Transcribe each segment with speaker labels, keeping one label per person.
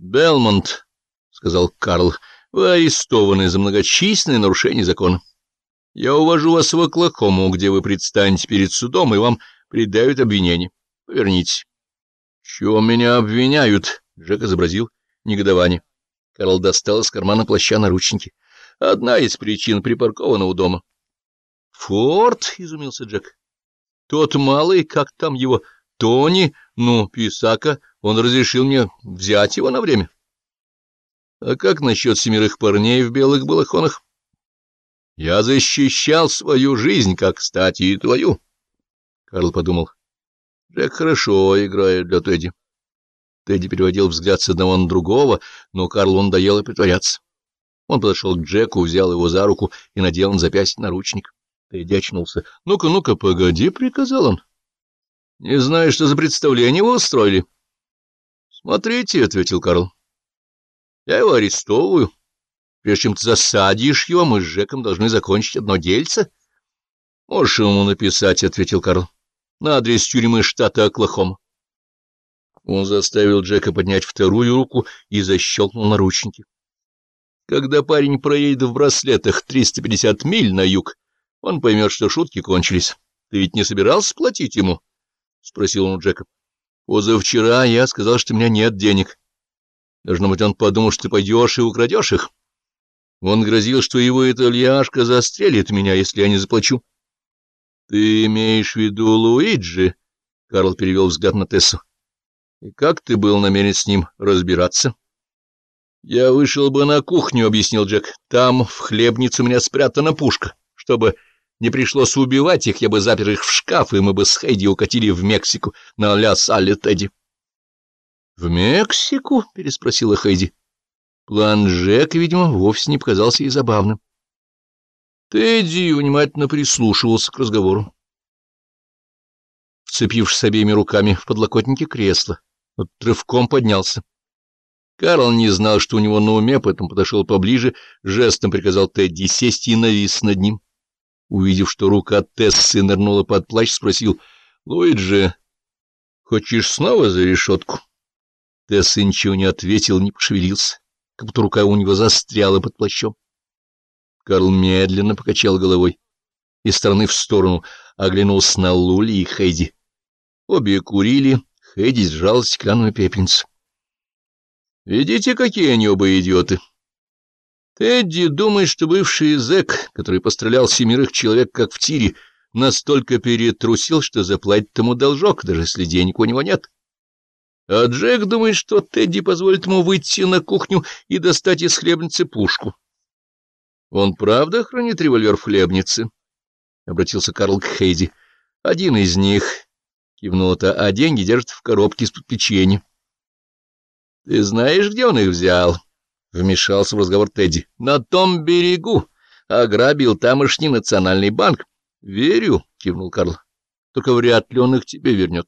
Speaker 1: Белмонт, — сказал Карл, — вы арестованы за многочисленные нарушения закона. Я увожу вас в Оклахому, где вы предстанете перед судом, и вам предают обвинение. Повернитесь. — Чего меня обвиняют? — Джек изобразил негодование. Карл достал из кармана плаща наручники. — Одна из причин припаркована у дома. — Форд? — изумился Джек. — Тот малый, как там его, Тони, ну, Писака, он разрешил мне взять его на время. — А как насчет семерых парней в белых балахонах? — Я защищал свою жизнь, как, кстати, и твою. Карл подумал. Джек хорошо играет для Тедди. Тедди переводил взгляд с одного на другого, но Карлу он доел и притворяться. Он подошел к Джеку, взял его за руку и надел на запястье наручник. Тедди очнулся. — Ну-ка, ну-ка, погоди, — приказал он. — Не знаю, что за представление вы устроили. — Смотрите, — ответил Карл. — Я его арестовываю. Прежде чем ты засадишь его, мы с Джеком должны закончить одно дельце. — Можешь ему написать, — ответил Карл, — на адрес тюрьмы штата Оклахома. Он заставил Джека поднять вторую руку и защелкнул наручники. Когда парень проедет в браслетах 350 миль на юг, он поймет, что шутки кончились. Ты ведь не собирался платить ему? — спросил он Джека. — Позавчера я сказал, что у меня нет денег. Должно быть, он подумал, что ты пойдешь и украдешь их. Он грозил, что его итальяшка застрелит меня, если я не заплачу. — Ты имеешь в виду Луиджи? — Карл перевел взгляд на Тессу. — И как ты был намерен с ним разбираться? — Я вышел бы на кухню, — объяснил Джек. — Там в хлебнице у меня спрятана пушка. Чтобы не пришлось убивать их, я бы запер их в шкаф, и мы бы с Хейди укатили в Мексику на ля Салли Тедди. — В Мексику? — переспросила Хейди. План Джека, видимо, вовсе не показался ей забавным. Тедди внимательно прислушивался к разговору. Вцепившись обеими руками в подлокотники кресла, вот рывком поднялся. Карл не знал, что у него на уме, поэтому подошел поближе, жестом приказал Тедди сесть и навис над ним. Увидев, что рука Тессы нырнула под плащ, спросил, — Луиджи, хочешь снова за решетку? Тесса ничего не ответил, не пошевелился как будто рука у него застряла под плащом. Карл медленно покачал головой из стороны в сторону, оглянулся на Лули и Хейди. Обе курили, Хейди сжал стеклянную пепельницу. «Видите, какие они оба идиоты!» Тедди думает, что бывший зэк, который пострелял семерых человек, как в тире, настолько перетрусил, что заплатит ему должок, даже если денег у него нет. А Джек думает, что Тедди позволит ему выйти на кухню и достать из хлебницы пушку. — Он правда хранит револьвер в хлебнице? — обратился Карл к Хейди. — Один из них, — кивнула та, — а деньги держит в коробке из-под печенья. — Ты знаешь, где он их взял? — вмешался в разговор Тедди. — На том берегу. Ограбил тамошний национальный банк. — Верю, — кивнул Карл. — Только вряд ли он их тебе вернет.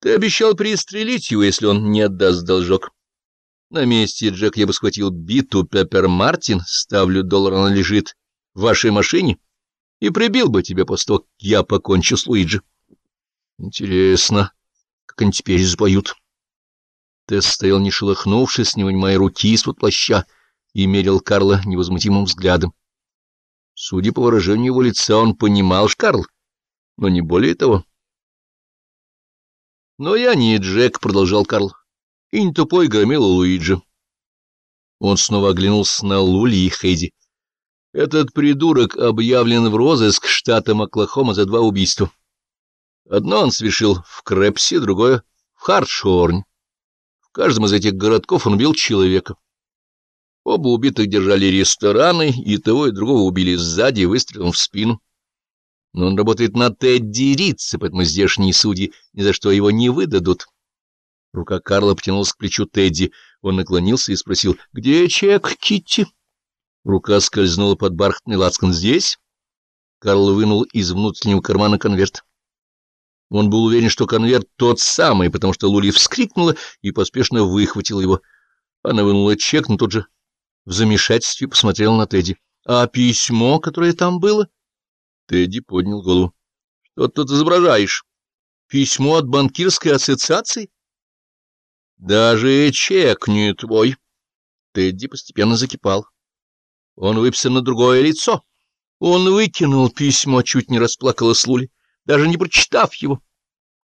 Speaker 1: Ты обещал пристрелить его, если он не отдаст должок. На месте, Джек, я бы схватил биту Пеппер Мартин, ставлю доллар, она лежит в вашей машине, и прибил бы тебя после того, как я покончу с Луиджи. Интересно, как они теперь запоют. Тесс стоял не шелохнувшись, не вынимая руки из-под плаща, и мерил Карла невозмутимым взглядом. Судя по выражению его лица, он понимал Карл, но не более того. Но я не Джек, — продолжал Карл, — и не тупой громила Луиджи. Он снова оглянулся на Лули и Хейди. Этот придурок объявлен в розыск штатом Оклахома за два убийства. Одно он совершил в Крэпсе, другое — в Хартшорне. В каждом из этих городков он убил человека. Оба убитых держали рестораны, и того и другого убили сзади выстрелом в спину но он работает на Тедди Ритце, поэтому здешние судьи ни за что его не выдадут. Рука Карла потянулась к плечу Тедди. Он наклонился и спросил, где чек, Китти? Рука скользнула под бархатный лацкан. Здесь? Карл вынул из внутреннего кармана конверт. Он был уверен, что конверт тот самый, потому что Лули вскрикнула и поспешно выхватила его. Она вынула чек, но тут же в замешательстве посмотрела на Тедди. — А письмо, которое там было? — Тедди поднял голову. — Что ты тут изображаешь? Письмо от банкирской ассоциации? Даже чек не твой. Тедди постепенно закипал. Он выписан на другое лицо. Он выкинул письмо, чуть не расплакалась Лули, даже не прочитав его.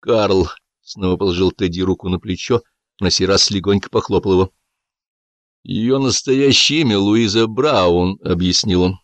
Speaker 1: Карл снова положил Тедди руку на плечо, на сей раз легонько похлопал его. — Ее настоящее имя Луиза Браун, — объяснил он.